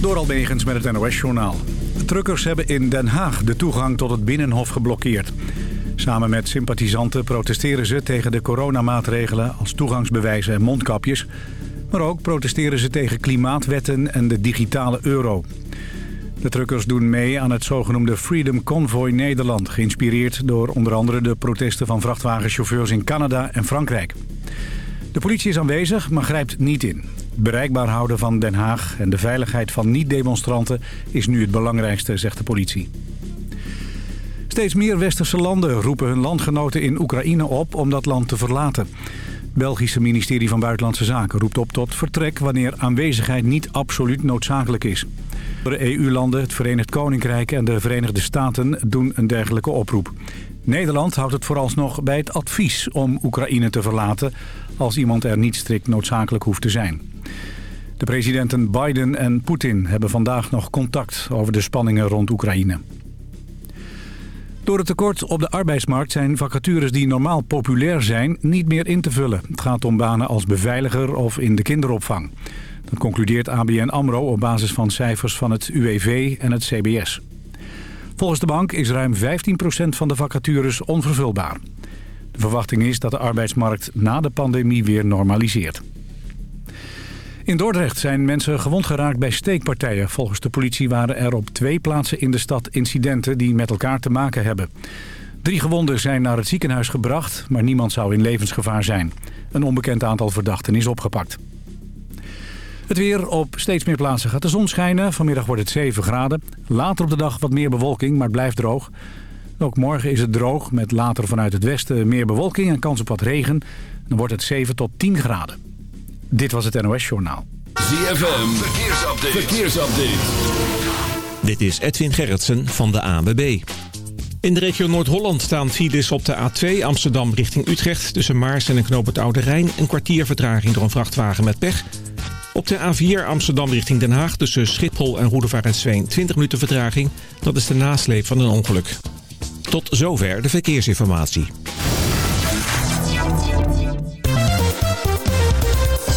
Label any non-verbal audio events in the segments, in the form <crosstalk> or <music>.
Door Almegens met het NOS-journaal. Truckers hebben in Den Haag de toegang tot het Binnenhof geblokkeerd. Samen met sympathisanten protesteren ze tegen de coronamaatregelen... als toegangsbewijzen en mondkapjes. Maar ook protesteren ze tegen klimaatwetten en de digitale euro. De truckers doen mee aan het zogenoemde Freedom Convoy Nederland... geïnspireerd door onder andere de protesten van vrachtwagenchauffeurs in Canada en Frankrijk. De politie is aanwezig, maar grijpt niet in. Bereikbaar houden van Den Haag en de veiligheid van niet-demonstranten is nu het belangrijkste, zegt de politie. Steeds meer westerse landen roepen hun landgenoten in Oekraïne op om dat land te verlaten. Het Belgische ministerie van Buitenlandse Zaken roept op tot vertrek wanneer aanwezigheid niet absoluut noodzakelijk is. De EU-landen, het Verenigd Koninkrijk en de Verenigde Staten doen een dergelijke oproep. Nederland houdt het vooralsnog bij het advies om Oekraïne te verlaten... als iemand er niet strikt noodzakelijk hoeft te zijn. De presidenten Biden en Poetin hebben vandaag nog contact over de spanningen rond Oekraïne. Door het tekort op de arbeidsmarkt zijn vacatures die normaal populair zijn niet meer in te vullen. Het gaat om banen als beveiliger of in de kinderopvang. Dat concludeert ABN AMRO op basis van cijfers van het UWV en het CBS. Volgens de bank is ruim 15% van de vacatures onvervulbaar. De verwachting is dat de arbeidsmarkt na de pandemie weer normaliseert. In Dordrecht zijn mensen gewond geraakt bij steekpartijen. Volgens de politie waren er op twee plaatsen in de stad incidenten die met elkaar te maken hebben. Drie gewonden zijn naar het ziekenhuis gebracht, maar niemand zou in levensgevaar zijn. Een onbekend aantal verdachten is opgepakt. Het weer op steeds meer plaatsen gaat de zon schijnen. Vanmiddag wordt het 7 graden. Later op de dag wat meer bewolking, maar het blijft droog. Ook morgen is het droog, met later vanuit het westen meer bewolking en kans op wat regen. Dan wordt het 7 tot 10 graden. Dit was het NOS Journaal. ZFM, verkeersupdate. verkeersupdate. Dit is Edwin Gerritsen van de ANWB. In de regio Noord-Holland staan files op de A2 Amsterdam richting Utrecht... tussen Maars en een knoop het Oude Rijn. Een kwartier vertraging door een vrachtwagen met pech... Op de A4 Amsterdam richting Den Haag tussen Schiphol en Roedevaart 20 minuten vertraging. Dat is de nasleep van een ongeluk. Tot zover de verkeersinformatie.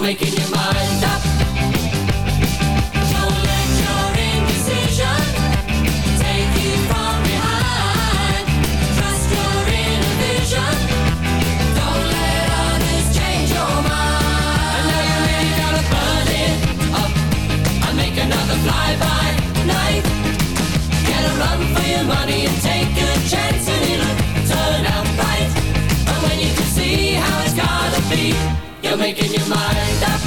Making your mind up. Don't let your indecision take you from behind. Trust your inner vision. Don't let others change your mind. You really gotta burn it up and make another fly-by night. Get a run for your money and take a chance and it'll turn out right. And when you can see how it's gotta be, you're making your mind up.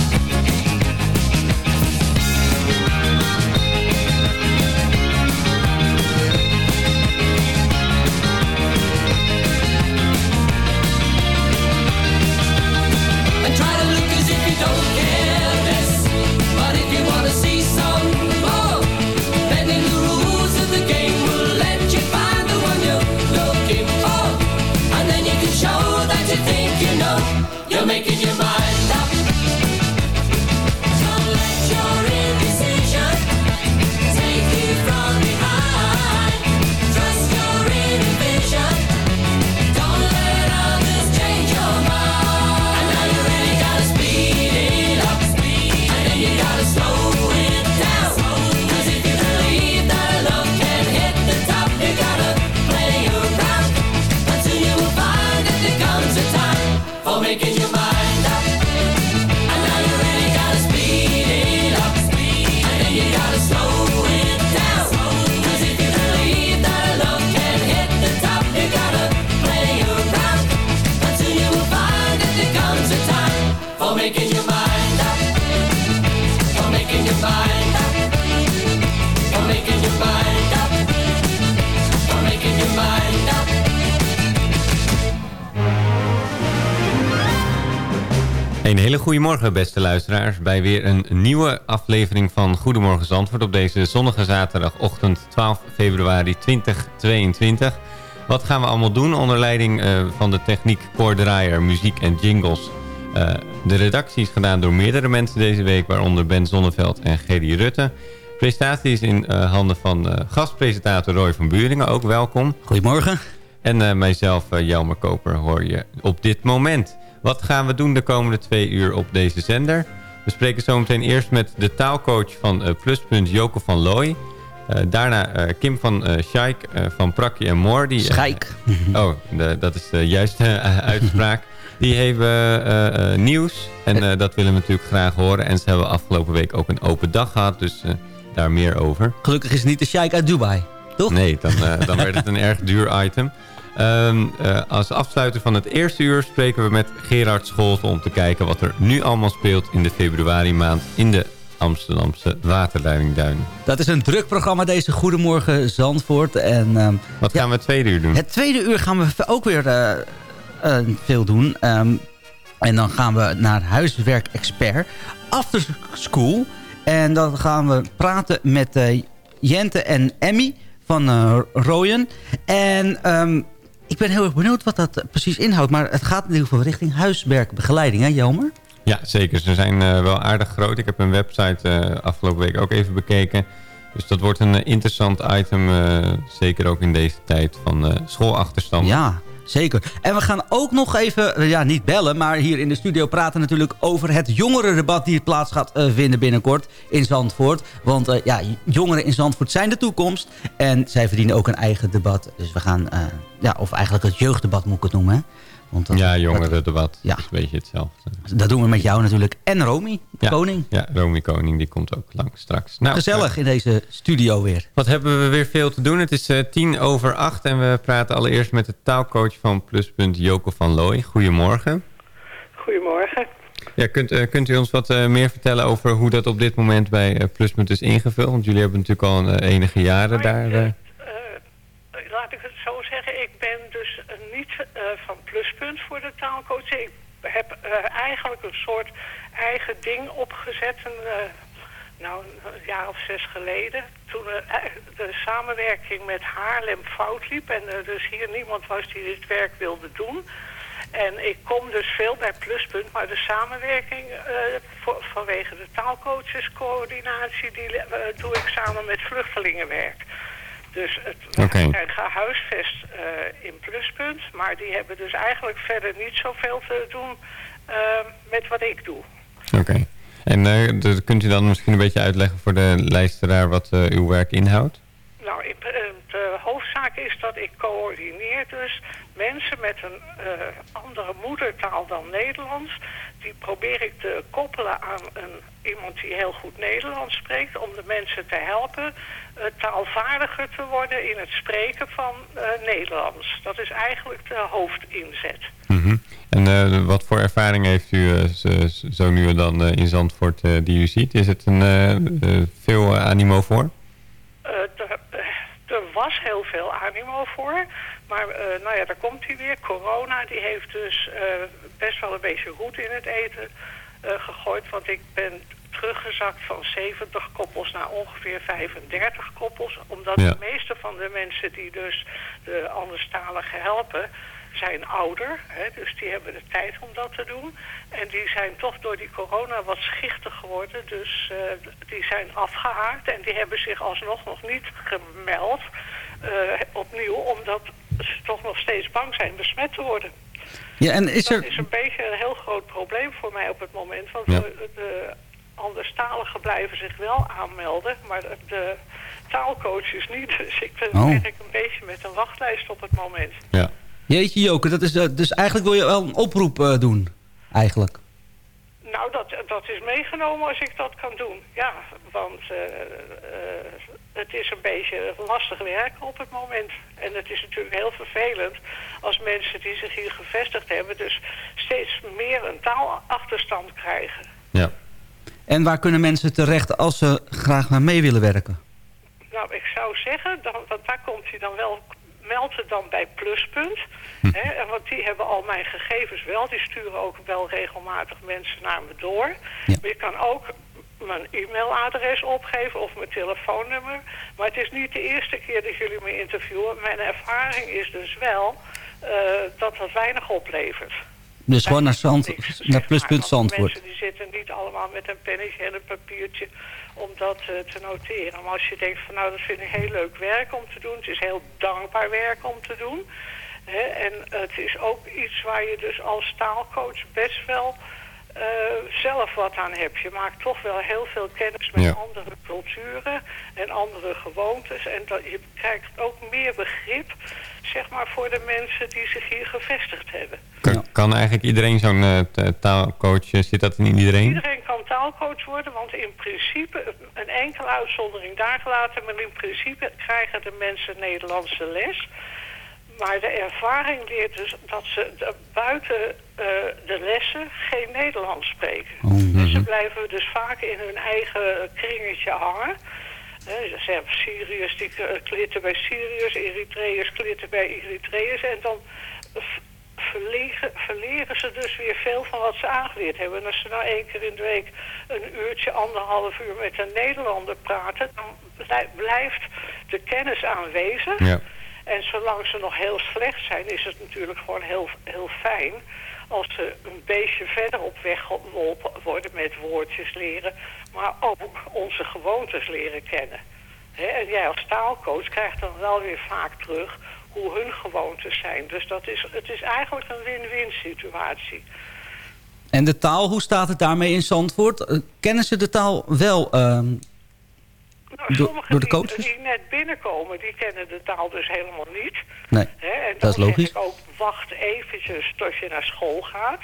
Een hele goede morgen, beste luisteraars, bij weer een nieuwe aflevering van Goedemorgen Zandvoort op deze zonnige zaterdagochtend 12 februari 2022. Wat gaan we allemaal doen onder leiding eh, van de techniek Koordraaier, muziek en jingles. Eh, de redactie is gedaan door meerdere mensen deze week, waaronder Ben Zonneveld en Gerry Rutte. Presentatie is in eh, handen van gastpresentator Roy van Buringen, ook welkom. Goedemorgen. En mijzelf, Jelmer Koper, hoor je op dit moment. Wat gaan we doen de komende twee uur op deze zender? We spreken zometeen eerst met de taalcoach van eh, Pluspunt, Joko van Looy. Eh, daarna eh, Kim van uh, Scheik van Prakje en Moor. Die, Schijk. <laughs> oh, de- dat is de juiste <laughs> uitspraak. Die hebben nieuws en dat willen we natuurlijk graag horen. En ze hebben afgelopen week ook een open dag gehad, dus daar meer over. Gelukkig is het niet de sheik uit Dubai. Toch? Nee, dan, dan werd het een <laughs> erg duur item. Ehm, eh, als afsluiter van het eerste uur spreken we met Gerard Scholten... om te kijken wat er nu allemaal speelt in de februari maand... in de Amsterdamse waterleidingduinen. Dat is een druk programma deze Goedemorgen Zandvoort. En ehm, Wat Ja. gaan we het tweede uur doen? het tweede uur gaan we ook weer eh, eh, veel doen. Ehm, en dan gaan we naar huiswerk-expert. After school. En dan gaan we praten met Jente en Emmy van Royen. En ik ben heel erg benieuwd wat dat precies inhoudt. Maar het gaat in ieder geval richting huiswerkbegeleiding, hè Jelmer? Ja, zeker. Ze zijn eh, wel aardig groot. Ik heb hun website eh, afgelopen week ook even bekeken. Dus dat wordt een eh, interessant item. eh, zeker ook in deze tijd van eh, schoolachterstand. Ja, zeker. En we gaan ook nog even, eh, ja niet bellen... maar hier in de studio praten natuurlijk over het jongerendebat... die plaats gaat eh, vinden binnenkort in Zandvoort. Want eh, ja, jongeren in Zandvoort zijn de toekomst. En zij verdienen ook een eigen debat. Dus we gaan, ja, of eigenlijk het jeugddebat moet ik het noemen. Hè? Want dat, Ja, jongerendebat. Ja. Dat is een beetje hetzelfde. Dat, doen we met jou natuurlijk. En Romy, Ja. koning. Ja, Romy Koning, die komt ook lang straks. Nou, Gezellig in deze studio weer. Wat hebben we weer veel te doen? Het is eh, tien over acht en we praten allereerst met de taalcoach van Pluspunt, Joko van Looy. Goedemorgen. Goedemorgen. Ja, kunt, eh, kunt u ons wat eh, meer vertellen over hoe dat op dit moment bij eh, Pluspunt is ingevuld? Want jullie hebben natuurlijk al eh, enige jaren daar. Ik zo zeggen, ik ben dus eh, niet eh, van pluspunt voor de taalcoach. Ik heb eh, eigenlijk een soort eigen ding opgezet, een, nou, een jaar of zes geleden. Toen de samenwerking met Haarlem fout liep en er dus hier niemand was die dit werk wilde doen. En ik kom dus veel bij Pluspunt, maar de samenwerking vanwege de taalcoachescoördinatie, die doe ik samen met vluchtelingenwerk. Dus het, zijn gehuisvest eh, in Pluspunt, maar die hebben dus eigenlijk verder niet zoveel te doen eh, met wat ik doe. Oké. En de- kunt u dan misschien een beetje uitleggen voor de luisteraar wat eh, uw werk inhoudt? Nou, ik, eh, de hoofdzaak is dat ik coördineer dus mensen met een eh, andere moedertaal dan Nederlands. Die probeer ik te koppelen aan een, iemand die heel goed Nederlands spreekt... om de mensen te helpen eh, taalvaardiger te worden in het spreken van eh, Nederlands. Dat is eigenlijk de hoofdinzet. Mhm. En eh, wat voor ervaring heeft u eh, zo, nu en dan eh, in Zandvoort eh, die u ziet? Is het een, eh, eh, veel eh, animo voor? Er, was heel veel animo voor. Maar eh, nou ja, daar komt hij weer. Corona die heeft dus eh, best wel een beetje roet in het eten eh, gegooid. Want ik ben teruggezakt van 70 koppels naar ongeveer 35 koppels. Omdat Ja. de meeste van de mensen die dus de anderstaligen helpen zijn ouder. Hè, dus die hebben de tijd om dat te doen. En die zijn toch door die corona wat schichtig geworden. Dus eh, die zijn afgehaakt en die hebben zich alsnog nog niet gemeld eh, opnieuw. Omdat ze toch nog steeds bang zijn besmet te worden. Ja, en is Dat er... is een beetje een heel groot probleem voor mij op het moment. Want Ja. de, de anderstaligen blijven zich wel aanmelden, maar de, de taalcoaches niet. <laughs> Dus ik ben Oh. werk een beetje met een wachtlijst op het moment. Ja. Jeetje Joke, dat is, eh, dus eigenlijk wil je wel een oproep eh, doen. Eigenlijk. Nou, dat, dat is meegenomen als ik dat kan doen. Ja, want eh, het is een beetje lastig werken op het moment. En het is natuurlijk heel vervelend als mensen die zich hier gevestigd hebben... dus steeds meer een taalachterstand krijgen. Ja. En waar kunnen mensen terecht als ze graag naar mee willen werken? Nou, ik zou zeggen, dan, want daar komt hij dan wel... Meld het dan bij Pluspunt. Hè, en want die hebben al mijn gegevens wel. Die sturen ook wel regelmatig mensen naar me door. Ja. Maar je kan ook mijn e-mailadres opgeven of mijn telefoonnummer. Maar het is niet de eerste keer dat jullie me interviewen. Mijn ervaring is dus wel eh, dat dat weinig oplevert. Dus gewoon naar, Zand, naar pluspunt Zandvoort. Mensen die zitten niet allemaal met een pennetje en een papiertje om dat eh, te noteren. Maar als je denkt van nou dat vind ik heel leuk werk om te doen. Het is heel dankbaar werk om te doen. Hè, en het is ook iets waar je dus als taalcoach best wel eh, zelf wat aan hebt. Je maakt toch wel heel veel kennis met Ja. andere culturen en andere gewoontes. En dat, je krijgt ook meer begrip zeg maar, voor de mensen die zich hier gevestigd hebben. Kan, kan eigenlijk iedereen zo'n eh, t- taalcoach, eh, zit dat in iedereen? Iedereen kan taalcoach worden, want in principe, een enkele uitzondering daar gelaten, maar in principe krijgen de mensen Nederlandse les. Maar de ervaring leert dus dat ze buiten eh, de lessen geen Nederlands spreken. Dus ze blijven dus vaak in hun eigen kringetje hangen. Eh, ze hebben Syriërs die k- klitten bij Syriërs, Eritreërs klitten bij Eritreërs. En dan v- verlegen, verleren ze dus weer veel van wat ze aangeleerd hebben. En als ze nou één keer in de week een uurtje, anderhalf uur met een Nederlander praten... dan blij- blijft de kennis aanwezig. Ja. En zolang ze nog heel slecht zijn, is het natuurlijk gewoon heel, heel fijn als ze een beetje verder op weg geholpen worden met woordjes leren, maar ook onze gewoontes leren kennen. En jij als taalcoach krijgt dan wel weer vaak terug hoe hun gewoontes zijn. Dus dat is, het is eigenlijk een win-win situatie. En de taal, hoe staat het daarmee in Zandvoort? Eh, Kennen ze de taal wel? ehm, Nou, Door- de die- coaches? Die, net binnenkomen, die kennen de taal dus helemaal niet. nee. Hè, en Dat is logisch. ook, wacht eventjes tot je naar school gaat.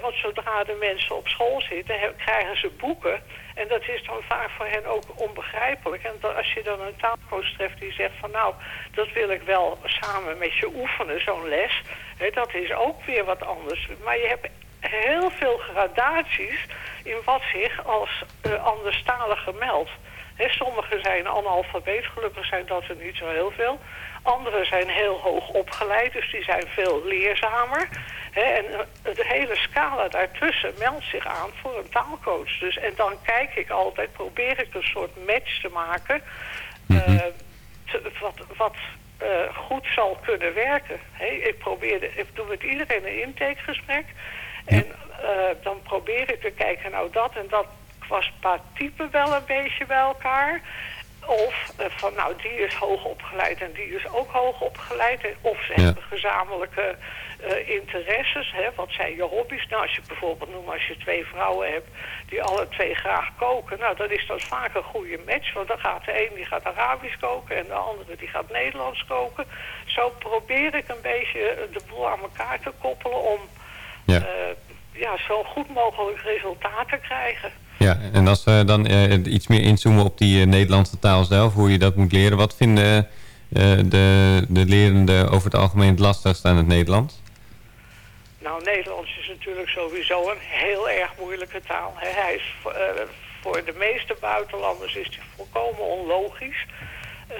Want zodra de mensen op school zitten, krijgen ze boeken. En dat is dan vaak voor hen ook onbegrijpelijk. En als je dan een taalcoach treft die zegt van nou, dat wil ik wel samen met je oefenen, zo'n les. Hè, dat is ook weer wat anders. Maar je hebt heel veel gradaties in wat zich als uh, anderstalige meldt. Sommigen zijn analfabeet, gelukkig zijn dat er niet zo heel veel. Anderen zijn heel hoog opgeleid, dus die zijn veel leerzamer. En eh, de hele scala daartussen meldt zich aan voor een taalcoach. Dus, en dan kijk ik altijd, probeer ik een soort match te maken... eh, te- wat, wat eh, goed zal kunnen werken. Ik, probeer de, ik doe met iedereen een intakegesprek. En eh, dan probeer ik te kijken, nou dat en dat was qua type wel een beetje bij elkaar. Of eh, van nou die is hoog opgeleid en die is ook hoog opgeleid. Of ze Ja. hebben gezamenlijke eh, interesses. Hè? Wat zijn je hobby's? Nou, als je bijvoorbeeld noemt als je twee vrouwen hebt die alle twee graag koken. Nou, dan is dat vaak een goede match. Want dan gaat de een die gaat Arabisch koken en de andere die gaat Nederlands koken. Zo probeer ik een beetje de boel aan elkaar te koppelen om Ja. eh, ja, zo goed mogelijk resultaat te krijgen. Ja, en als we dan eh, iets meer inzoomen op die eh, Nederlandse taal zelf, hoe je dat moet leren. Wat vinden eh, de, de lerenden over het algemeen het lastigst aan het Nederlands? Nou, Nederlands is natuurlijk sowieso een heel erg moeilijke taal. Hij is voor, eh, de meeste buitenlanders is die volkomen onlogisch. Eh,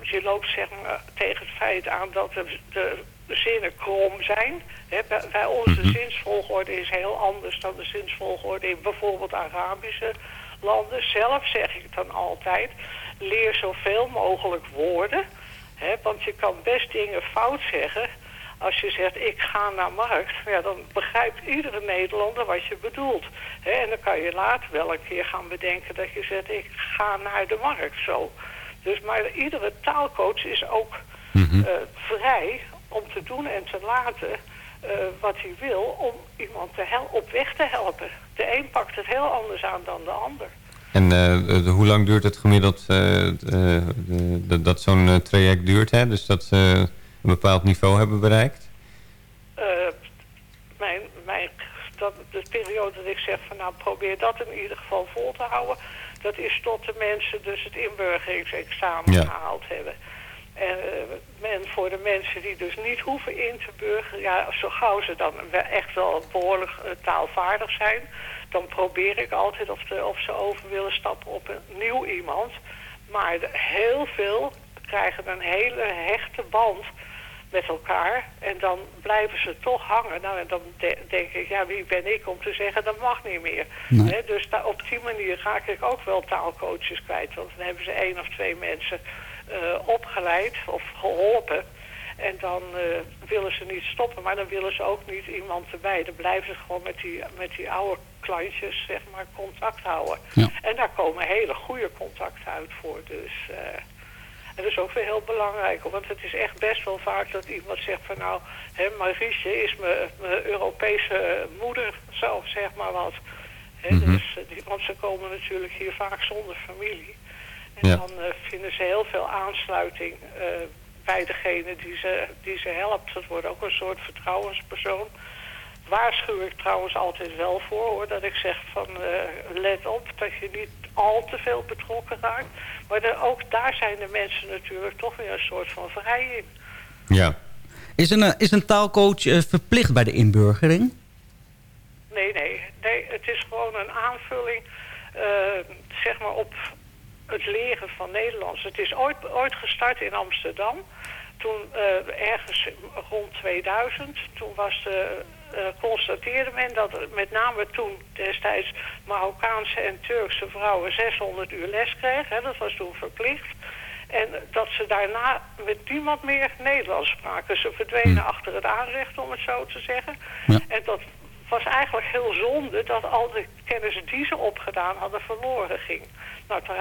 je loopt zeg maar tegen het feit aan dat de, de zinnen krom zijn. Hè, bij, onze zinsvolgorde is heel anders dan de zinsvolgorde in bijvoorbeeld Arabische landen. Zelf zeg ik dan altijd, leer zoveel mogelijk woorden. Want je kan best dingen fout zeggen. Als je zegt, ik ga naar markt, ja, dan begrijpt iedere Nederlander wat je bedoelt. En dan kan je later wel een keer gaan bedenken dat je zegt, ik ga naar de markt, zo. Dus, maar iedere taalcoach is ook eh, vrij om te doen en te laten eh, wat hij wil om iemand te hel op weg te helpen. De een pakt het heel anders aan dan de ander. En eh, de- hoe lang duurt het gemiddeld eh, eh, de- de- dat zo'n eh, traject duurt? Hè? Dus dat ze een bepaald niveau hebben bereikt? Eh, mijn, mijn, dat, de de periode dat ik zeg van nou probeer dat in ieder geval vol te houden. Dat is tot de mensen dus het inburgeringsexamen Ja. gehaald hebben. En eh, men, voor de mensen die dus niet hoeven in te burgeren, ja, zo gauw ze dan echt wel behoorlijk eh, taalvaardig zijn, dan probeer ik altijd of, de, of ze over willen stappen op een nieuw iemand. Maar de- heel veel krijgen een hele hechte band met elkaar. En dan blijven ze toch hangen. Nou, en dan de- denk ik, ja, wie ben ik om te zeggen, dat mag niet meer. Nee. Dus op die manier raak ik ook wel taalcoaches kwijt. Want dan hebben ze één of twee mensen opgeleid of geholpen. En dan eh, willen ze niet stoppen, maar dan willen ze ook niet iemand erbij. Dan blijven ze gewoon met die, met die oude klantjes, zeg maar, contact houden. Ja. En daar komen hele goede contacten uit voor. Dus eh, en dat is ook weer heel belangrijk. Want het is echt best wel vaak dat iemand zegt van nou, hè, Marietje is mijn mijn Europese moeder, zo zeg maar wat. Hè, Mhm. dus, eh, die, want ze komen natuurlijk hier vaak zonder familie. En Ja. dan eh, vinden ze heel veel aansluiting eh, bij degene die ze, die ze helpt. Dat wordt ook een soort vertrouwenspersoon. Waarschuw ik trouwens altijd wel voor hoor. Dat ik zeg van eh, let op dat je niet al te veel betrokken raakt. Maar de- ook daar zijn de mensen natuurlijk toch weer een soort van vrij in. Ja. Is een, is een taalcoach verplicht bij de inburgering? Nee, nee, nee. Het is gewoon een aanvulling, eh, zeg maar, op het leren van Nederlands. Het is ooit, ooit gestart in Amsterdam. Toen eh, ergens rond 2000, toen was de, eh, constateerde men dat met name toen destijds Marokkaanse en Turkse vrouwen 600 uur les kregen. Hè, dat was toen verplicht. En dat ze daarna met niemand meer Nederlands spraken. Ze verdwenen achter het aanrecht, om het zo te zeggen. Ja. En dat was eigenlijk heel zonde dat al de kennis die ze opgedaan hadden verloren ging. Nou, toen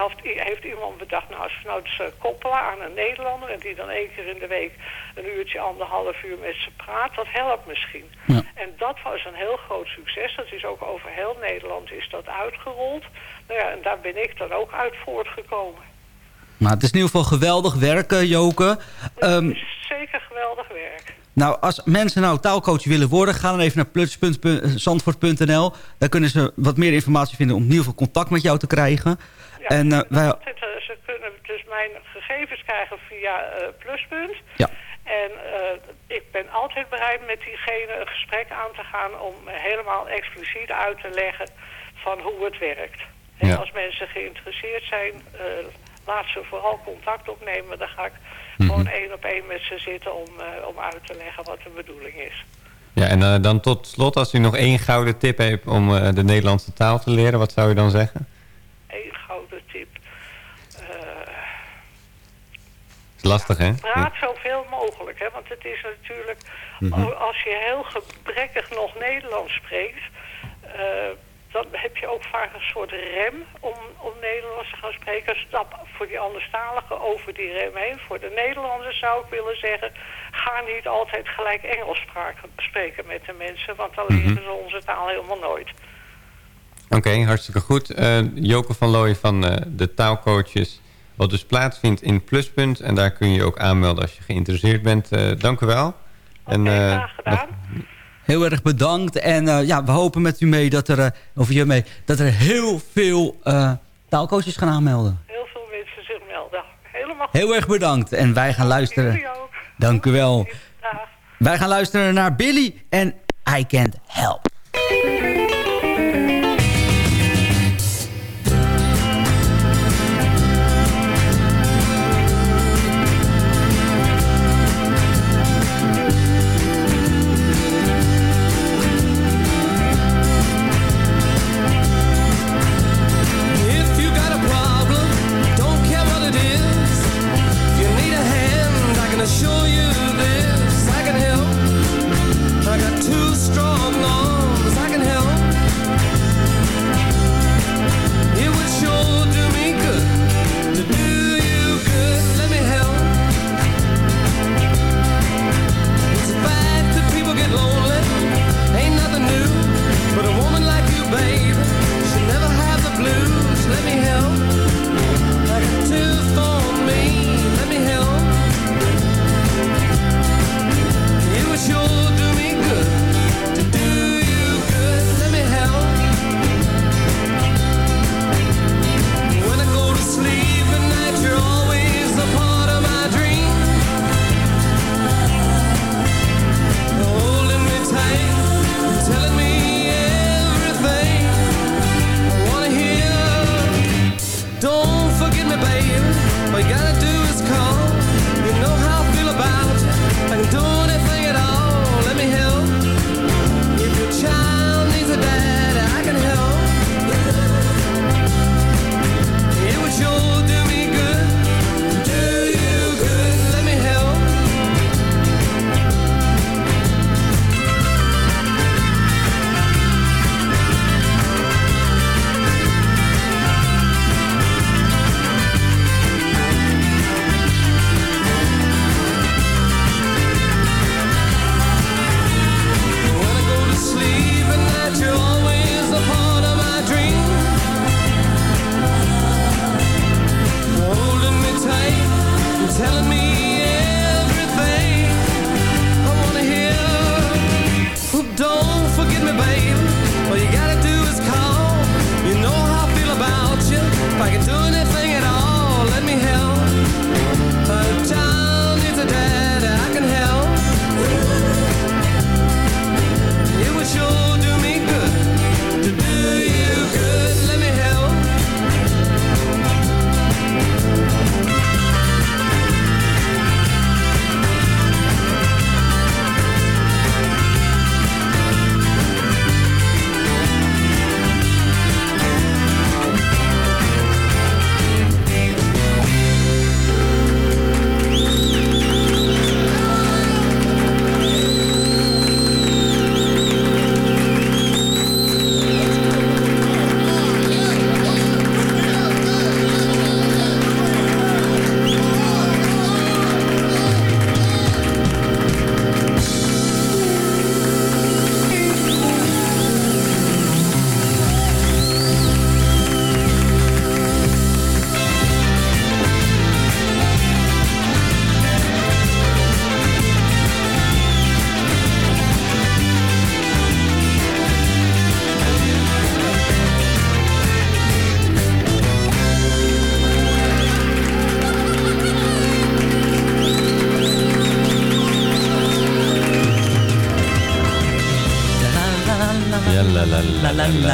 heeft, iemand bedacht, nou, als we nou eens koppelen aan een Nederlander... en die dan één keer in de week een uurtje, anderhalf uur met ze praat, dat helpt misschien. Ja. En dat was een heel groot succes. Dat is ook over heel Nederland is dat uitgerold. Nou ja, en daar ben ik dan ook uit voortgekomen. Maar het is in ieder geval geweldig werken, Joke. Ehm, Het is zeker geweldig werk. nou, als mensen nou taalcoach willen worden... ga dan even naar plus.zandvoort.nl. Daar kunnen ze wat meer informatie vinden... om in ieder geval contact met jou te krijgen. Ja, en eh, ze, wij, altijd, eh, ze kunnen dus mijn gegevens krijgen via eh, Pluspunt. Ja. En ik ben altijd bereid met diegene een gesprek aan te gaan... om helemaal expliciet uit te leggen van hoe het werkt. En Ja. als mensen geïnteresseerd zijn, laat ze vooral contact opnemen. Dan ga ik Mhm. gewoon één op één met ze zitten om, om uit te leggen wat de bedoeling is. Ja, en dan tot slot, als u nog één gouden tip heeft om de Nederlandse taal te leren, wat zou u dan zeggen? Eén gouden tip. Eh, is lastig, hè? Praat zoveel mogelijk, hè? want het is natuurlijk, Mhm. als je heel gebrekkig nog Nederlands spreekt, eh, dan heb je ook vaak een soort rem om, om Nederlands te gaan spreken. Stap voor die anderstaligen over die rem heen. Voor de Nederlanders zou ik willen zeggen, ga niet altijd gelijk Engels spreken met de mensen, want dan leren ze onze taal helemaal nooit. Oké, hartstikke goed. Eh Joke van Looy van eh, de taalcoaches, wat dus plaatsvindt in Pluspunt. En daar kun je je ook aanmelden als je geïnteresseerd bent. Eh, dank u wel. En, eh, graag gedaan. heel erg bedankt. En eh, ja, we hopen met u mee dat er, of je mee, dat er heel veel eh, taalcoaches gaan aanmelden. Heel veel mensen zich melden. Helemaal goed. Heel erg bedankt. En wij gaan luisteren. Jullie ook. Dank u wel. Dag. Wij gaan luisteren naar Billy en I Can't Help.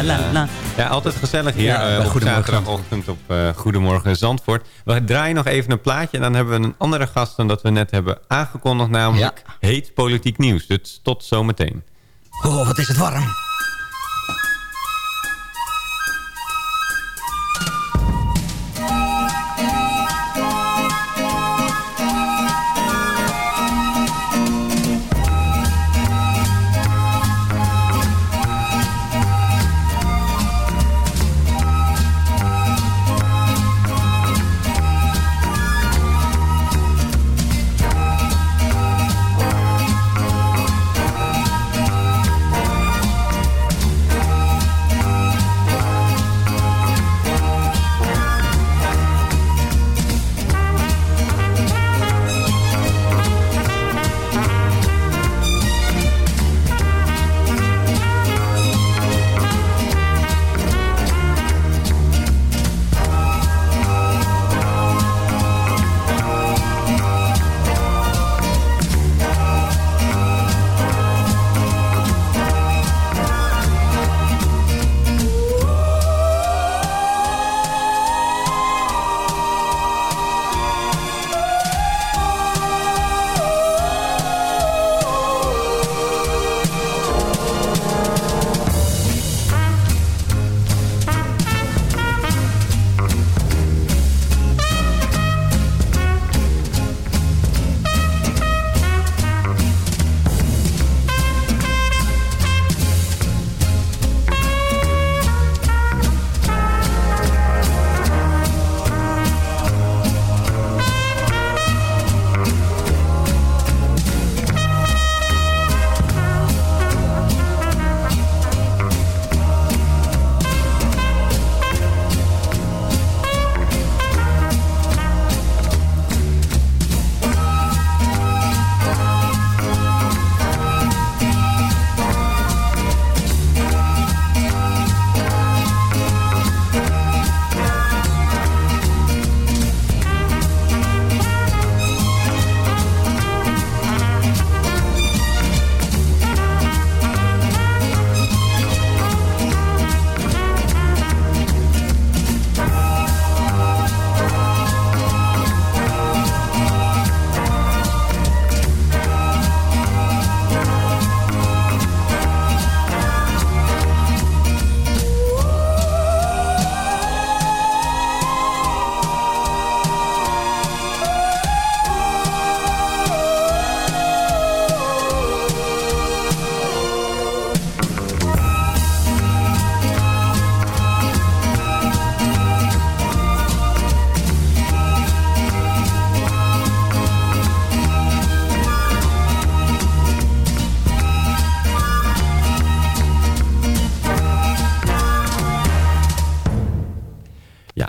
La la la la la. Ja, altijd gezellig hier Ja, eh, bij op Goedemorgen zaterdagochtend op eh, Goedemorgen Zandvoort. We draaien nog even een plaatje en dan hebben we een andere gast dan dat we net hebben aangekondigd. Namelijk heet politiek nieuws. Dus tot zometeen. Oh, wat is het warm.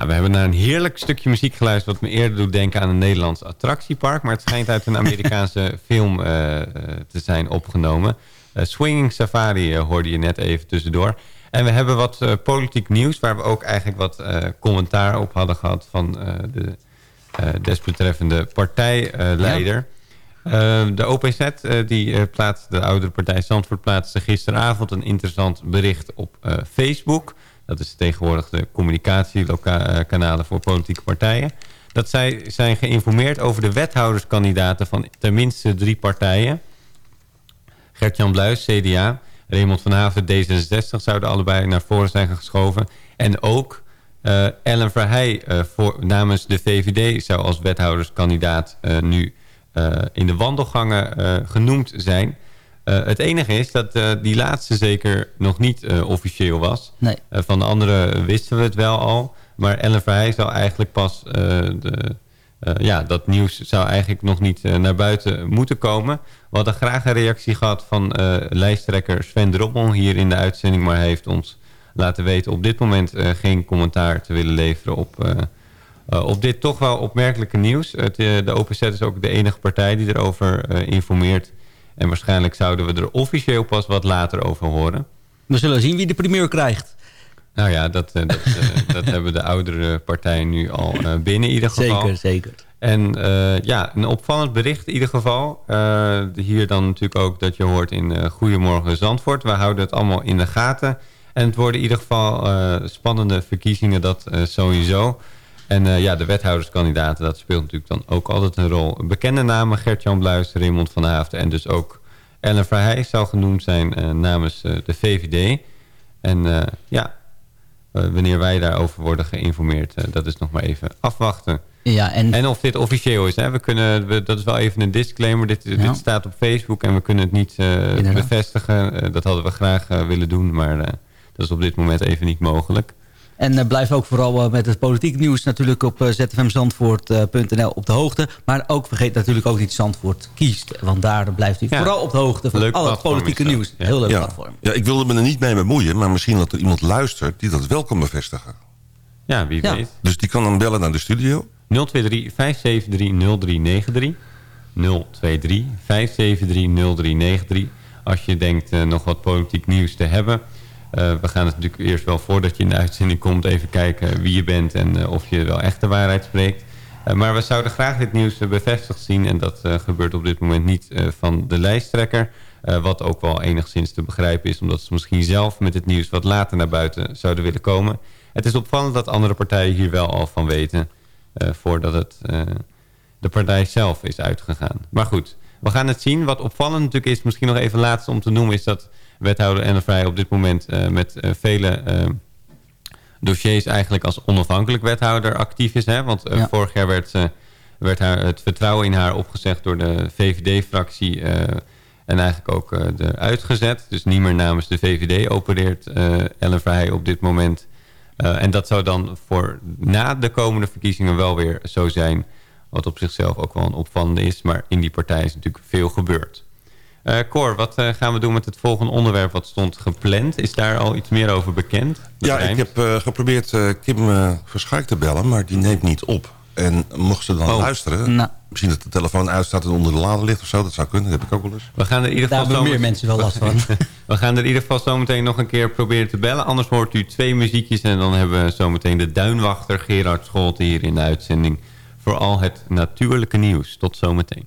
We hebben naar een heerlijk stukje muziek geluisterd... wat me eerder doet denken aan een Nederlands attractiepark. Maar het schijnt uit een Amerikaanse <laughs> film eh, te zijn opgenomen. Eh, Swinging Safari eh, hoorde je net even tussendoor. En we hebben wat politiek nieuws... waar we ook eigenlijk wat commentaar op hadden gehad... van de desbetreffende partijleider. De OPZ, die plaatste, de oudere partij Zandvoort... plaatste gisteravond een interessant bericht op Facebook... Dat is tegenwoordig de communicatiekanalen voor politieke partijen. Dat zij zijn geïnformeerd over de wethouderskandidaten van tenminste drie partijen. Gert-Jan Bluis, CDA. Raymond van Haven, D66, zouden allebei naar voren zijn geschoven. En ook eh, Ellen Verheij eh, voor, namens de VVD zou als wethouderskandidaat eh, nu in de wandelgangen genoemd zijn. Eh, het enige is dat eh, die laatste zeker nog niet eh, officieel was. Nee. Van de andere wisten we het wel al. Maar Ellen Verheij zou eigenlijk pas... de, ja, dat nieuws zou eigenlijk nog niet naar buiten moeten komen. We hadden graag een reactie gehad van lijsttrekker Sven Drommel hier in de uitzending. Maar hij heeft ons laten weten op dit moment geen commentaar te willen leveren op... op dit toch wel opmerkelijke nieuws. Het, de OPZ is ook de enige partij die erover informeert. En waarschijnlijk zouden we er officieel pas wat later over horen. We zullen zien wie de primeur krijgt. Nou ja, dat, eh, dat, eh, <laughs> dat hebben de oudere partijen nu al eh, binnen in ieder geval. Zeker, zeker. En ja, een opvallend bericht in ieder geval. Hier dan natuurlijk ook dat je hoort in Goedemorgen Zandvoort. We houden het allemaal in de gaten. En het worden in ieder geval spannende verkiezingen, dat sowieso. En eh, ja, de wethouderskandidaten, dat speelt natuurlijk dan ook altijd een rol. Bekende namen, Gert-Jan Bluis, Raymond van Haafden en dus ook Ellen Verheij zou genoemd zijn eh, namens eh, de VVD. En ja, wanneer wij daarover worden geïnformeerd, dat is nog maar even afwachten. Ja, en, En of dit officieel is, hè? We kunnen, we, dat is wel even een disclaimer. Dit, dit staat op Facebook en we kunnen het niet bevestigen. Dat hadden we graag willen doen, maar dat is op dit moment even niet mogelijk. En eh, blijf ook vooral eh, met het politiek nieuws natuurlijk op uh, zfmzandvoort.nl op de hoogte. Maar ook vergeet natuurlijk ook niet Zandvoort kiest. Want daar blijft u Ja. vooral op de hoogte van Leuk al het politieke nieuws. Ja. Heel leuk Ja. platform. ja, ik wilde me er niet mee bemoeien, maar misschien dat er iemand luistert die dat wel kan bevestigen. Ja, wie Ja. weet. Dus die kan dan bellen naar de studio. 023 573 0393. 023 573 0393. Als je denkt eh, nog wat politiek nieuws te hebben. Eh, we gaan het natuurlijk eerst wel voordat je in de uitzending komt... even kijken wie je bent en eh, of je wel echt de waarheid spreekt. Eh, maar we zouden graag dit nieuws bevestigd zien. En dat gebeurt op dit moment niet van de lijsttrekker. Wat ook wel enigszins te begrijpen is... omdat ze misschien zelf met het nieuws wat later naar buiten zouden willen komen. Het is opvallend dat andere partijen hier wel al van weten... voordat het de partij zelf is uitgegaan. Maar goed, we gaan het zien. Wat opvallend natuurlijk is, misschien nog even laatst om te noemen... is dat wethouder Enne Vrij op dit moment eh, met eh, vele eh, dossiers... eigenlijk als onafhankelijk wethouder actief is. Hè? Want Ja. vorig jaar werd, werd haar, het vertrouwen in haar opgezegd door de VVD-fractie... en eigenlijk ook eruit gezet. Dus niet meer namens de VVD opereert eh Ellen Verheij op dit moment... Uh, en dat zou dan voor na de komende verkiezingen wel weer zo zijn. Wat op zichzelf ook wel een opvallende is. Maar in die partij is natuurlijk veel gebeurd. Uh, Cor, wat uh, gaan we doen met het volgende onderwerp wat stond gepland? Is daar al iets meer over bekend? Ja, ik heb uh, geprobeerd uh, Kim uh, Verschuik te bellen, maar die neemt niet op. En mocht ze dan oh. luisteren, nou. misschien dat de telefoon uitstaat en onder de lade ligt of zo, dat zou kunnen, dat heb ik ook wel eens. We gaan er in ieder geval Daar hebben meer mensen wel last van. <laughs> we gaan er in ieder geval zometeen nog een keer proberen te bellen. Anders hoort u twee muziekjes en dan hebben we zometeen de duinwachter Gerard Scholte hier in de uitzending. Voor al het natuurlijke nieuws. Tot zometeen.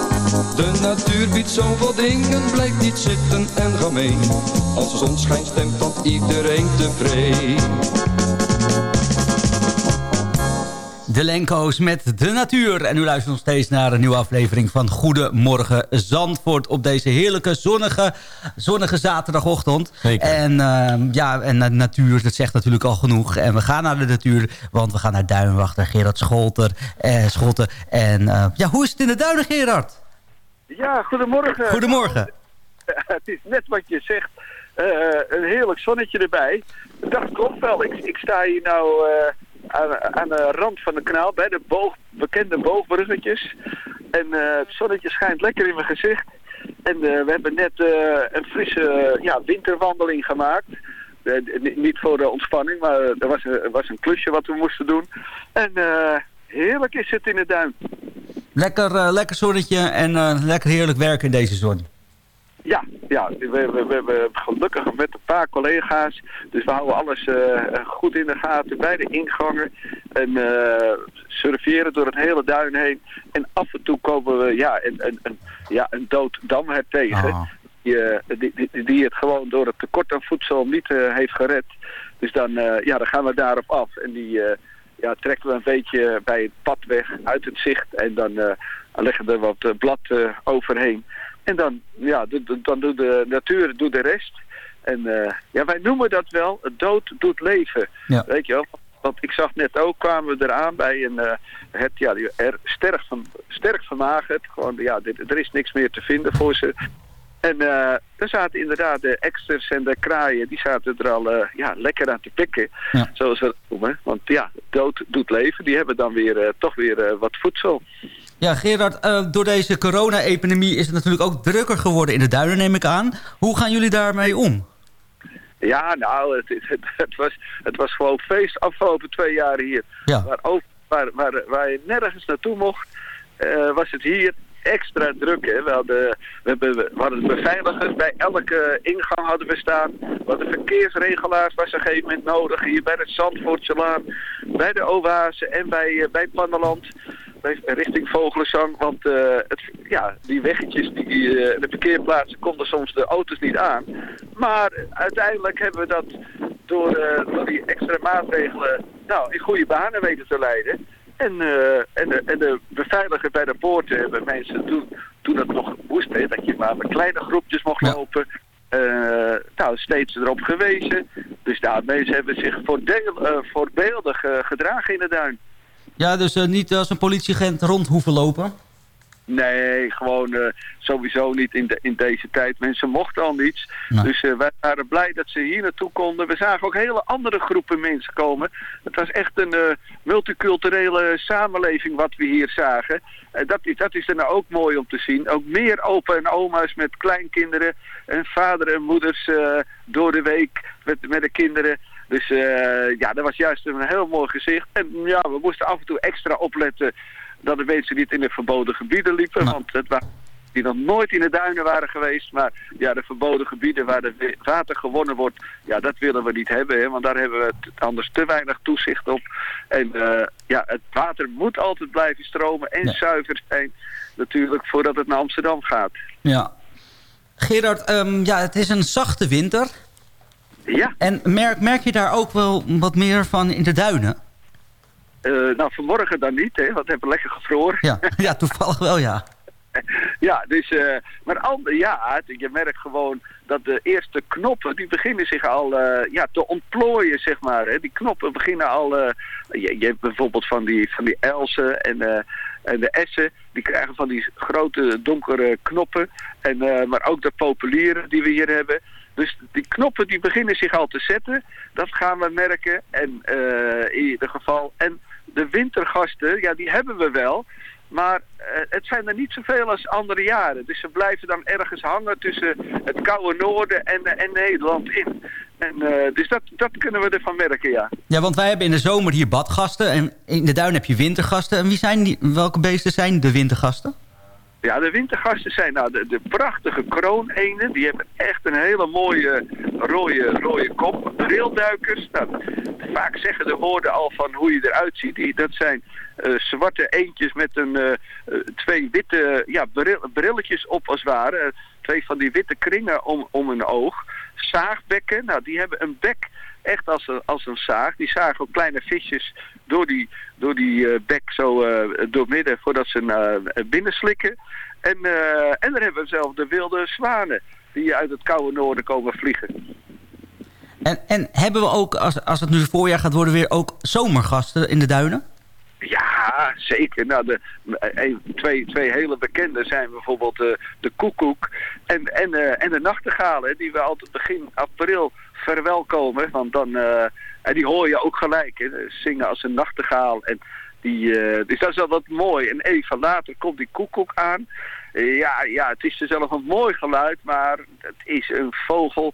De natuur biedt zoveel dingen, blijf niet zitten en ga mee. Als de zon schijnt stemt dat iedereen tevreden. De Lenko's met de natuur. En u luistert nog steeds naar een nieuwe aflevering van Goedemorgen Zandvoort... op deze heerlijke zonnige, zonnige zaterdagochtend. Zeker. En ehm, ja, en de natuur, dat zegt natuurlijk al genoeg. En we gaan naar de natuur, want we gaan naar Duinwachter, Gerard Scholter, eh, Schotten. En eh, ja, hoe is het in de duinen, Gerard? Ja, goedemorgen. Goedemorgen. <laughs> Het is net wat je zegt. eh, een heerlijk zonnetje erbij. Dat klopt wel. Ik, ik sta hier nou eh, aan, aan de rand van de kanaal bij de boog, bekende boogbruggetjes. En eh, het zonnetje schijnt lekker in mijn gezicht. En we hebben net een frisse ja, winterwandeling gemaakt. Niet voor de ontspanning, maar er was, een- er was een klusje wat we moesten doen. En heerlijk is het in de duin. Lekker, eh, lekker zonnetje en eh, lekker heerlijk werken in deze zon. Ja, ja we, we, we hebben gelukkig met een paar collega's. Dus we houden alles eh, goed in de gaten bij de ingangen. En eh, surferen door het hele duin heen. En af en toe komen we ja, een, een, een, ja, een dood damhert tegen. Ah. Die, die, die, die het gewoon door het tekort aan voedsel niet heeft gered. Dus dan, ja, dan gaan we daarop af. En die ja, trekken we een beetje bij het pad weg uit het zicht. En dan eh, leggen we er wat eh, blad eh, overheen. En dan, ja, dan doet de natuur doet de rest. En ja, wij noemen dat wel, het dood doet leven. Ja. Weet je wel? Want ik zag net ook, kwamen we eraan bij een het, ja, er sterk, van, sterk vermagerd. Gewoon, ja, dit- er is niks meer te vinden voor ze. En eh er zaten inderdaad de eksters en de kraaien, die zaten er al eh, ja, lekker aan te pikken. Ja. Zoals we dat noemen. Want ja, dood doet leven. Die hebben dan weer, eh, toch weer wat voedsel. Ja, Gerard, door deze corona-epidemie is het natuurlijk ook drukker geworden in de duinen, neem ik aan. Hoe gaan jullie daarmee om? Ja, nou, het, het, het, het was, het was gewoon feest afgelopen twee jaar hier. Ja. Waar, ook, waar, waar, waar je nergens naartoe mocht, was het hier extra druk. Hè. We, hadden, we, we hadden beveiligers, bij elke ingang hadden we staan. We hadden verkeersregelaars, was op een gegeven moment nodig. Hier bij het Zandvoortselaan, bij de Oase en bij, eh, bij richting Vogelenzang, want eh, het, ja, die weggetjes, die, eh, de parkeerplaatsen konden soms de auto's niet aan. Maar uiteindelijk hebben we dat door, eh, door die extra maatregelen nou, in goede banen weten te leiden. En, eh, en, de, en de beveiliger bij de poorten hebben mensen toen, toen het nog moest, hè, dat je maar met kleine groepjes mocht lopen, eh, nou, steeds erop gewezen. Dus daarmee ze hebben zich voordeel, eh, voorbeeldig gedragen in de duin. Ja, dus niet als een politieagent rond hoeven lopen. Nee, gewoon eh, sowieso niet in, de, in deze tijd. Mensen mochten al niets. Dus eh, wij waren blij dat ze hier naartoe konden. We zagen ook hele andere groepen mensen komen. Het was echt een eh, multiculturele samenleving wat we hier zagen. En dat, is, dat is er nou ook mooi om te zien. Ook meer opa en oma's met kleinkinderen. En vader en moeders door de week met, met de kinderen. Dus ja, dat was juist een heel mooi gezicht. En ja, we moesten af en toe extra opletten dat de mensen niet in de verboden gebieden liepen. Want het waren die nog nooit in de duinen waren geweest. Maar ja, de verboden gebieden waar de we- water gewonnen wordt, ja, dat willen we niet hebben. Hè, want daar hebben we anders te weinig toezicht op. En eh, ja, het water moet altijd blijven stromen en zuiver zijn. Natuurlijk, voordat het naar Amsterdam gaat. Ja. Gerard, ehm, ja, het is een zachte winter. Ja. En merk, merk je daar ook wel wat meer van in de duinen? Eh, nou, vanmorgen dan niet, hè, want het hebben lekker gevroren. Ja, <laughs> ja toevallig wel, ja. <laughs> Ja, dus, eh, maar ander, ja, je merkt gewoon dat de eerste knoppen, die beginnen zich al eh, ja, te ontplooien, zeg maar. Hè. Die knoppen beginnen al, je, je hebt bijvoorbeeld van die, van die elsen en, en de essen, die krijgen van die grote donkere knoppen. En, maar ook de populieren die we hier hebben. Dus die knoppen die beginnen zich al te zetten, dat gaan we merken. En in ieder geval, en de wintergasten, ja, die hebben we wel. Maar eh, het zijn er niet zoveel als andere jaren. Dus ze blijven dan ergens hangen tussen het koude noorden en, eh, Nederland in. En, eh, dus dat, dat kunnen we ervan merken, ja. Ja, want wij hebben in de zomer hier badgasten en in de duin heb je wintergasten. En wie zijn die, welke beesten zijn de wintergasten? Ja, de wintergasten zijn nou de, de prachtige kroonenen. Die hebben echt een hele mooie rode, rode kop. Brilduikers. Nou, vaak zeggen de woorden al van hoe je eruit ziet. Die, dat zijn eh, zwarte eendjes met een, eh, eh, twee witte ja, bril, brilletjes op als het ware. Twee van die witte kringen om, om een oog. Zaagbekken, nou die hebben een bek echt als een, als een zaag. Die zagen ook kleine visjes door die, door die eh, bek zo eh doormidden voordat ze uh, binnenslikken. En, eh, en dan hebben we zelf de wilde zwanen die uit het koude noorden komen vliegen. En, en hebben we ook, als, als het nu voorjaar gaat worden, weer ook zomergasten in de duinen? Ja, zeker. Nou, de, twee, twee hele bekende zijn bijvoorbeeld eh, de koekoek en, en, eh, en de nachtegalen, die we altijd begin april verwelkomen. Want dan, eh, en die hoor je ook gelijk, hè, zingen als een nachtegaal. En die, dus dat is wel wat mooi. En even later komt die koekoek aan. Ja, ja, het is dus zelf een mooi geluid, maar het is een vogel...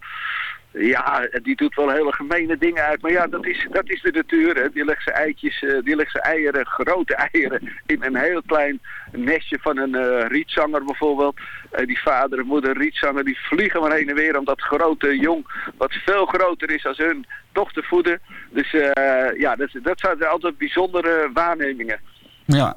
Ja, die doet wel hele gemene dingen uit. Maar ja, dat is, dat is de natuur. Hè. Die legt zijn eitjes, eh, die legt zijn eieren, <laughs> grote eieren, in een heel klein nestje van een eh, rietzanger bijvoorbeeld. Eh, die vader en moeder rietzanger, die vliegen maar heen en weer om dat grote jong, wat veel groter is als hun, toch te voeden. Dus ja, dat, dat zijn altijd bijzondere waarnemingen. Ja.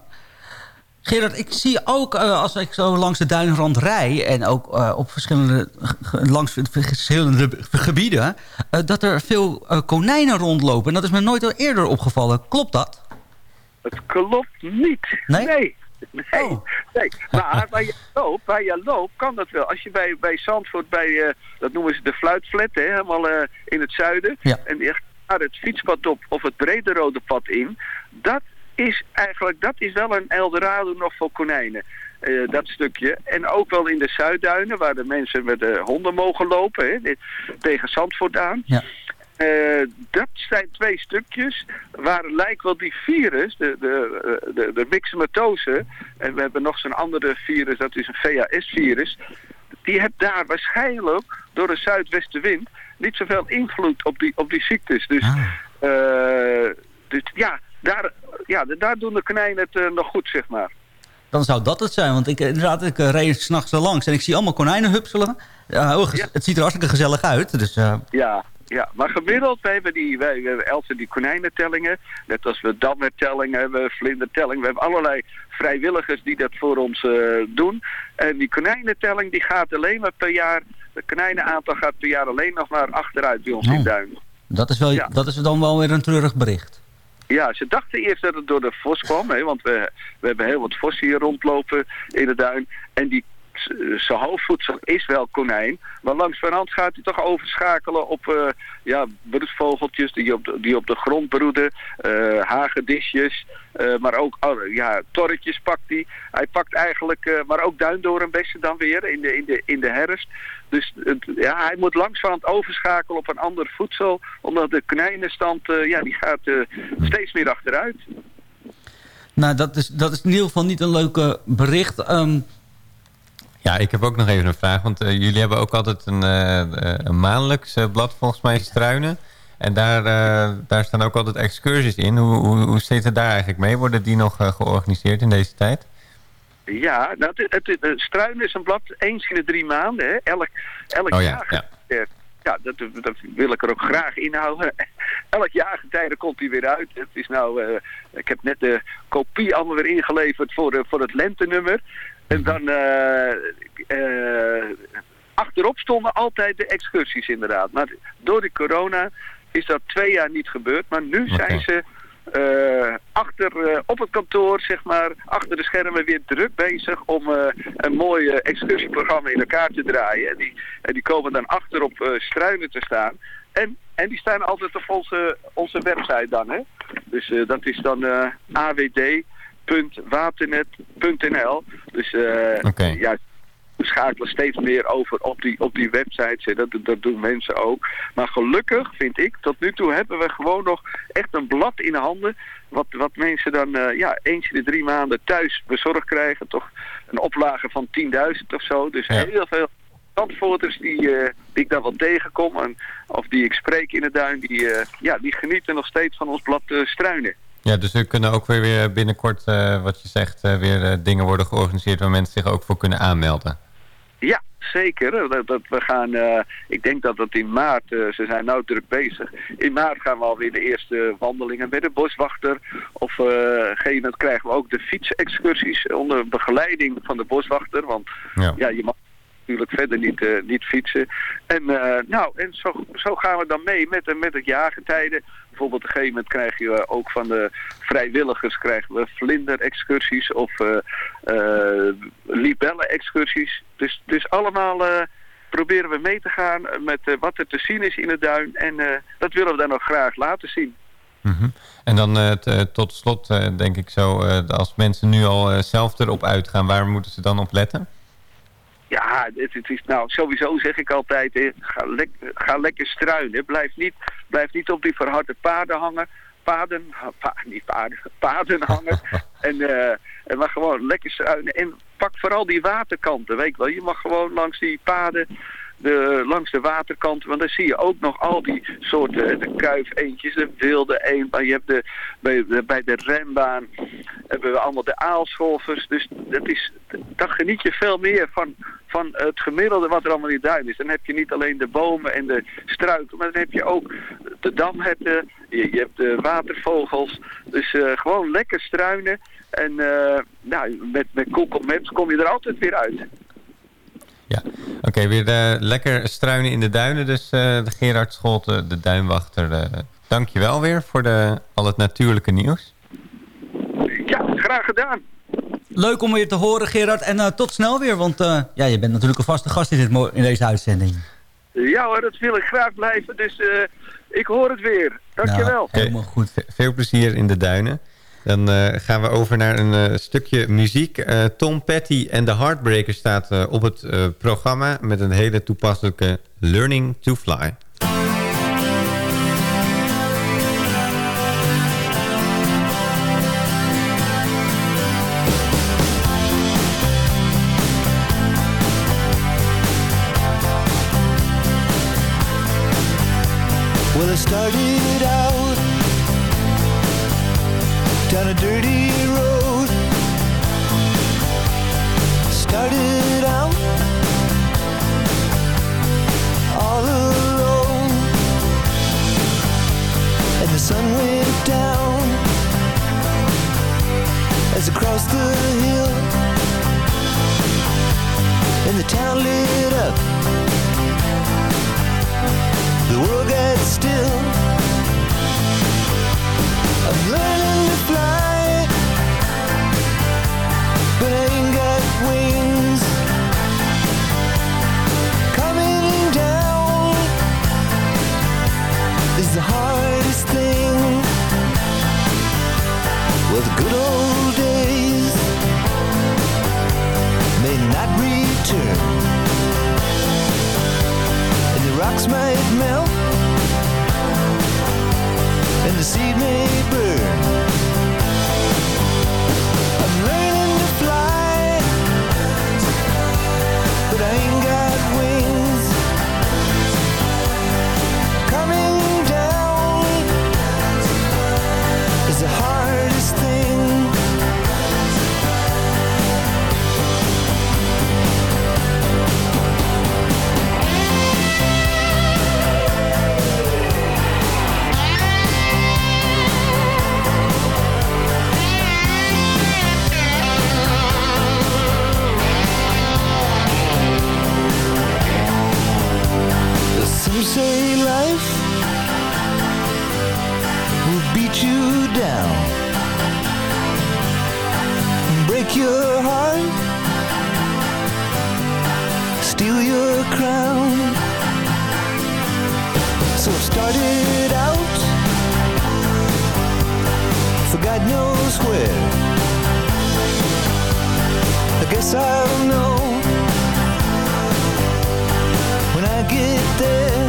Gerard, ik zie ook uh, als ik zo langs de duinrand rij... en ook uh, op verschillende, langs verschillende gebieden... Uh, dat er veel konijnen rondlopen. En dat is me nooit al eerder opgevallen. Klopt dat? Het klopt niet. Nee? Nee. Nee, oh. nee. maar <laughs> waar je, loopt, waar je loopt kan dat wel. Als je bij, bij Zandvoort, bij, dat noemen ze de fluitflat, hè, helemaal in het zuiden... Ja. en je gaat het fietspad op of het brederode pad in... dat is eigenlijk, dat is wel een Eldorado nog voor konijnen. Uh, dat stukje. En ook wel in de Zuidduinen, waar de mensen met de honden mogen lopen, hè, tegen Zandvoort aan. Ja. Uh, dat zijn twee stukjes waar lijkt wel die virus, de, de, de, de myxomatose, en we hebben nog zo'n andere virus, dat is een VHS-virus. die heeft daar waarschijnlijk door de zuidwestenwind niet zoveel invloed op die, op die ziektes. Dus, eh, dus ja, daar, ja, daar doen de konijnen het eh, nog goed, zeg maar. Dan zou dat het zijn. Want ik, inderdaad, ik uh, reed s'nachts er langs en ik zie allemaal konijnen hupselen. Ja, heel gez- Het ziet er hartstikke gezellig uit. Dus, eh, Ja, ja, maar gemiddeld, wij hebben die, wij, we hebben altijd die konijnentellingen. Net als we dammertellingen hebben, vlindertellingen. We hebben allerlei vrijwilligers die dat voor ons eh, doen. En die konijnentelling die gaat alleen maar per jaar, het konijnenaantal gaat per jaar alleen nog maar achteruit bij ons in Oh. Duin. dat, is wel, Ja. dat is dan wel weer een treurig bericht. Ja, ze dachten eerst dat het door de vos kwam, hè, want we, we hebben heel wat vossen hier rondlopen in de duin. En die zijn hoofdvoedsel is wel konijn, maar langs van hand gaat hij toch overschakelen op eh, ja, broedvogeltjes die op de, die op de grond broeden, eh, hagedisjes, eh, maar ook oh, ja, torretjes pakt hij. Hij pakt eigenlijk, eh, maar ook duindoornbessen dan weer in de, in de, in de herfst. Dus ja, hij moet langs van hand overschakelen op een ander voedsel, omdat de konijnenstand eh, ja, die gaat eh, steeds meer achteruit. Nou, dat is, dat is in ieder geval niet een leuke bericht. Ehm, Ja, ik heb ook nog even een vraag. Want eh, jullie hebben ook altijd een, eh, een maandelijks blad, volgens mij, Struinen. En daar, daar staan ook altijd excursies in. Hoe, hoe, hoe zit het daar eigenlijk mee? Worden die nog georganiseerd in deze tijd? Ja, nou, het, het, het, Struinen is een blad eens in de drie maanden. Hè? Elk, elk Oh ja, jaar. ja. eh, Ja, dat, dat wil ik er ook graag inhouden. <laughs> Elk jaargetijde komt hij weer uit. Het is nou, ik heb net de kopie allemaal weer ingeleverd voor, voor het lentenummer. En dan eh, eh, achterop stonden altijd de excursies inderdaad. Maar door de corona is dat twee jaar niet gebeurd. Maar nu zijn ze eh, achter op het kantoor, zeg maar, achter de schermen weer druk bezig om een mooi excursieprogramma in elkaar te draaien. En die, en die komen dan achter op eh, struinen te staan. En, en die staan altijd op onze, onze website dan, hè. Dus dat is dan eh awd.waternet.nl. Dus eh ja, we schakelen steeds meer over op die, op die websites. hè. Dat, dat doen mensen ook. Maar gelukkig, vind ik, tot nu toe hebben we gewoon nog echt een blad in de handen. Wat, wat mensen dan eh, ja, eens in de drie maanden thuis bezorgd krijgen. Toch een oplage van 10.000 of zo. Dus heel veel zandvoorters die, eh, die ik daar wel tegenkom. En, of die ik spreek in de duin. Die, eh, ja, die genieten nog steeds van ons blad struinen. Ja, dus er kunnen ook weer, weer binnenkort, eh, wat je zegt, eh, weer eh, dingen worden georganiseerd... waar mensen zich ook voor kunnen aanmelden. Ja, zeker. Dat, dat we gaan, ik denk dat dat in maart, ze zijn nou druk bezig. In maart gaan we alweer de eerste wandelingen met de boswachter. Of gegeven moment krijgen we ook de fietsexcursies onder begeleiding van de boswachter. Want ja, ja je mag natuurlijk verder niet, uh, niet fietsen. En, uh, nou, en zo, zo gaan we dan mee met, met het jaargetijden. Bijvoorbeeld op een gegeven moment krijg je ook van de vrijwilligers krijgen we vlinder-excursies of uh, libellen-excursies. Dus, dus allemaal proberen we mee te gaan met wat er te zien is in de duin. En dat willen we dan ook graag laten zien. -hmm. En dan tot slot denk ik zo, als mensen nu al zelf erop uitgaan, waar moeten ze dan op letten? Ja, het, het, is nou sowieso zeg ik altijd, eh, ga, ga lekker struinen. Blijf niet, blijf niet op die verharde paden hangen. Paden, pa, niet paden, paden hangen. <laughs> en, uh, en maar gewoon lekker struinen. En pak vooral die waterkanten, weet wel. Je mag gewoon langs die paden, de, langs de waterkanten. Want dan zie je ook nog al die soorten, de kuif eentjes, de wilde eend. Maar je hebt de, bij, de, bij de rembaan hebben we allemaal de aalscholvers. Dus dat is, dan geniet je veel meer van, van het gemiddelde wat er allemaal in duin is. Dan heb je niet alleen de bomen en de struiken, maar dan heb je ook de damherten, je, je hebt de watervogels. Dus uh, gewoon lekker struinen. En uh, nou, met, met Maps kom je er altijd weer uit. Ja, oké, okay, weer uh, lekker struinen in de duinen. Dus de Gerard Scholte, de duinwachter. dank je wel weer voor de, al het natuurlijke nieuws. Ja, graag gedaan. Leuk om weer te horen, Gerard. En uh, tot snel weer, want uh, ja, je bent natuurlijk een vaste gast in, dit in deze uitzending. Ja hoor, dat wil ik graag blijven. Dus uh, ik hoor het weer. Dankjewel. Nou, helemaal goed. Veel plezier in de duinen. Dan eh, gaan we over naar een eh, stukje muziek. Eh, Tom Petty en de Heartbreakers staat op het programma... met een hele toepasselijke Learning to Fly. Well, I started crossed the hill, and the town lit up. The might melt, and the seed may burn. Say life will beat you down, break your heart, steal your crown. So it started out for God knows where. I guess I'll know when I get there.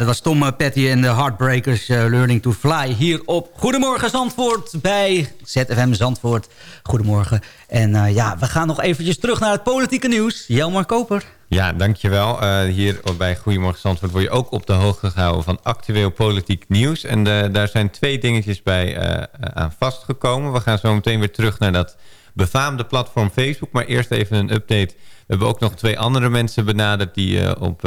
Dat was Tom eh, Petty en de Heartbreakers eh, Learning to Fly hier op Goedemorgen Zandvoort bij ZFM Zandvoort. Goedemorgen. En eh, ja, we gaan nog eventjes terug naar het politieke nieuws. Jelmar Koper. Ja, dankjewel. Uh, hier bij Goedemorgen Zandvoort word je ook op de hoogte gehouden van actueel politiek nieuws. En daar zijn twee dingetjes bij aan vastgekomen. We gaan zo meteen weer terug naar dat befaamde platform Facebook. Maar eerst even een update. Hebben ook nog twee andere mensen benaderd... die op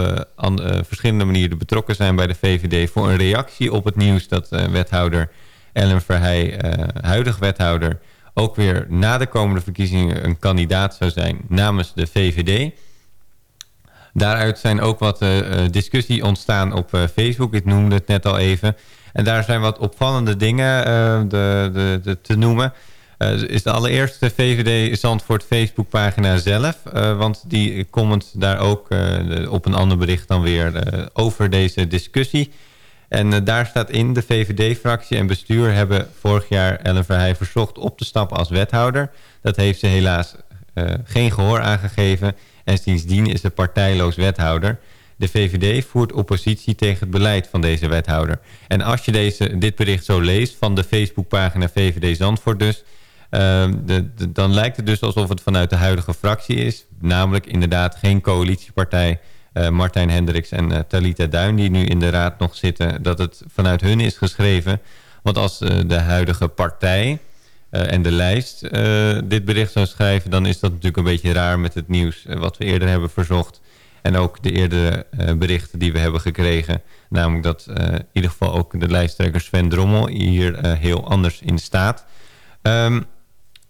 verschillende manieren betrokken zijn bij de VVD... voor een reactie op het nieuws dat wethouder Ellen Verheij, huidig wethouder... ook weer na de komende verkiezingen een kandidaat zou zijn namens de VVD... Daaruit zijn ook wat discussie ontstaan op Facebook. Ik noemde het net al even. En daar zijn wat opvallende dingen de, de, de, te noemen. Is de allereerste VVD Zandvoort Facebookpagina zelf. want die comment daar ook op een ander bericht dan weer over deze discussie. En daar staat in, de VVD-fractie en bestuur hebben vorig jaar Ellen Verheij verzocht op te stappen als wethouder. Dat heeft ze helaas geen gehoor aangegeven... En sindsdien is de partijloos wethouder. De VVD voert oppositie tegen het beleid van deze wethouder. En als je deze, dit bericht zo leest van de Facebookpagina VVD Zandvoort dus... Ehm, dan lijkt het dus alsof het vanuit de huidige fractie is. Namelijk inderdaad geen coalitiepartij. eh, Martijn Hendricks en eh, Talita Duin die nu in de raad nog zitten. Dat het vanuit hun is geschreven. Want als eh, de huidige partij en de lijst dit bericht zou schrijven... dan is dat natuurlijk een beetje raar met het nieuws wat we eerder hebben verzocht. En ook de eerdere berichten die we hebben gekregen. Namelijk dat in ieder geval ook de lijsttrekker Sven Drommel hier heel anders in staat. Ehm,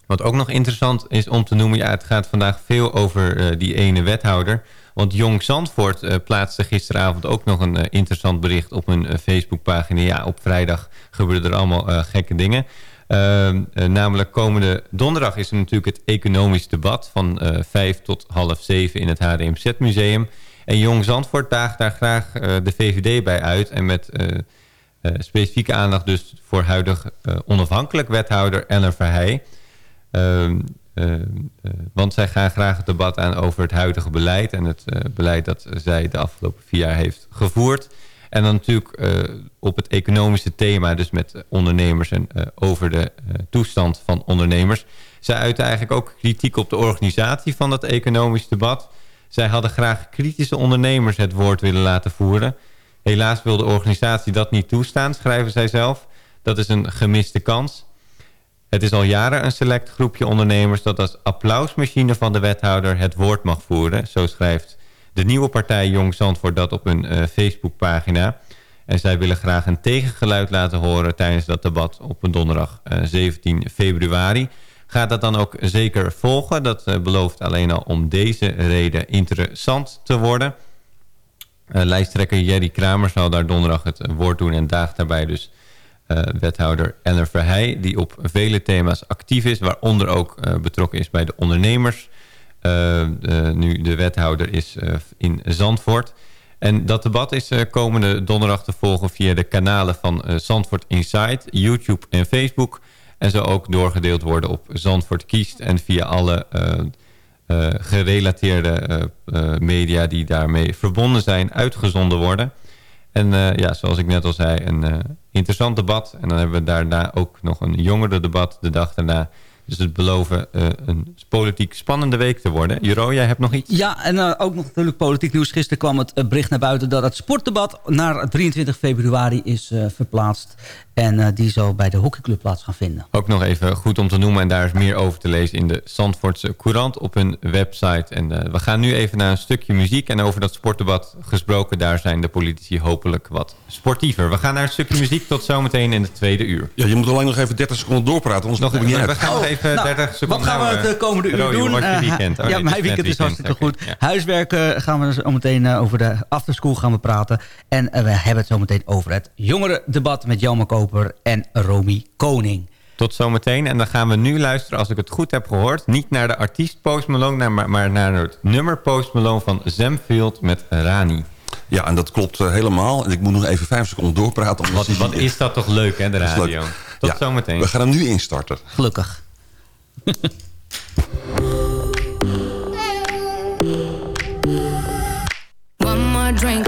wat ook nog interessant is om te noemen... ja, het gaat vandaag veel over eh, die ene wethouder. Want Jong Zandvoort eh, plaatste gisteravond ook nog een eh, interessant bericht... op hun Facebookpagina. Ja, op vrijdag gebeuren er allemaal gekke dingen. Ehm, eh, namelijk komende donderdag is er natuurlijk het economisch debat... van 5 tot half 7 in het HDMZ-museum. En Jong Zandvoort daagt daar graag de VVD bij uit... en met... specifieke aandacht dus voor huidig onafhankelijk wethouder Ellen Verheij. Ehm, ehm, eh, want zij gaan graag het debat aan over het huidige beleid... en het eh, beleid dat zij de afgelopen vier jaar heeft gevoerd. En dan natuurlijk eh, op het economische thema... dus met ondernemers en over de toestand van ondernemers. Zij uiten eigenlijk ook kritiek op de organisatie van dat economisch debat. Zij hadden graag kritische ondernemers het woord willen laten voeren... Helaas wil de organisatie dat niet toestaan, schrijven zij zelf. Dat is een gemiste kans. Het is al jaren een select groepje ondernemers... dat als applausmachine van de wethouder het woord mag voeren. Zo schrijft de nieuwe partij Jong Zandvoort dat op hun eh, Facebookpagina. En zij willen graag een tegengeluid laten horen... tijdens dat debat op een donderdag eh, 17 februari. Gaat dat dan ook zeker volgen? Dat eh, belooft alleen al om deze reden interessant te worden... Uh, lijsttrekker Jerry Kramer zal daar donderdag het uh, woord doen... en daagt daarbij dus uh, wethouder Ellen Verheij... die op vele thema's actief is... waaronder ook uh, betrokken is bij de ondernemers. De, nu de wethouder is in Zandvoort. En dat debat is komende donderdag te volgen... via de kanalen van Zandvoort Insight, YouTube en Facebook... en zo ook doorgedeeld worden op Zandvoort Kiest... en via alle... Uh, gerelateerde media die daarmee verbonden zijn, uitgezonden worden. En ja, zoals ik net al zei, een interessant debat. En dan hebben we daarna ook nog een jongere debat de dag daarna. Dus het beloven een politiek spannende week te worden. Juro, jij hebt nog iets? Ja, en ook nog natuurlijk politiek nieuws. Gisteren kwam het bericht naar buiten dat het sportdebat naar 23 februari is verplaatst. En uh, die zal bij de hockeyclub plaats gaan vinden. Ook nog even goed om te noemen. En daar is meer over te lezen in de Zandvoortse Courant op hun website. En uh, we gaan nu even naar een stukje muziek. En over dat sportdebat gesproken, daar zijn de politici hopelijk wat sportiever. We gaan naar een stukje muziek. Tot zometeen in de tweede uur. Ja, je moet alleen nog even 30 seconden doorpraten, anders nog kom niet uit. We gaan nog even nou, 30 seconden. Wat gaan we het komende uur Roy, doen? Wat je weekend? Oh, ja, nee, mijn weekend is hartstikke okay. goed. Ja. Huiswerken gaan we zo meteen uh, over de afterschool gaan we praten. En we hebben het zo meteen over het jongerendebat met Jelme Koper en Romy Koning. Tot zometeen. En dan gaan we nu luisteren, als ik het goed heb gehoord... niet naar de artiest Post Malone, maar, maar naar het nummer Post Malone van Zamfield met Rani. Ja, en dat klopt uh, helemaal. En ik moet nog even vijf seconden doorpraten. Wat, wat is dat toch leuk, hè, de radio. Tot ja, zometeen. We gaan hem nu instarten. Gelukkig. One more drink